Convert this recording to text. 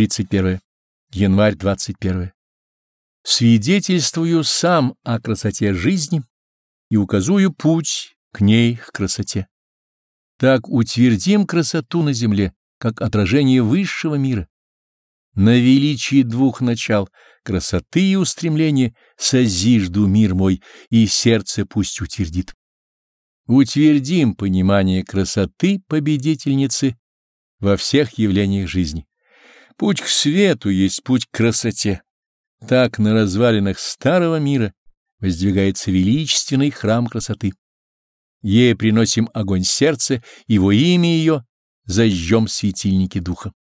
31. Январь 21. Свидетельствую сам о красоте жизни и указую путь к ней, к красоте. Так утвердим красоту на земле, как отражение высшего мира. На величии двух начал, красоты и устремления, созижду мир мой, и сердце пусть утвердит. Утвердим понимание красоты победительницы во всех явлениях жизни. Путь к свету есть путь к красоте. Так на развалинах старого мира воздвигается величественный храм красоты. Ей приносим огонь сердца, и во имя ее зажжем светильники духа.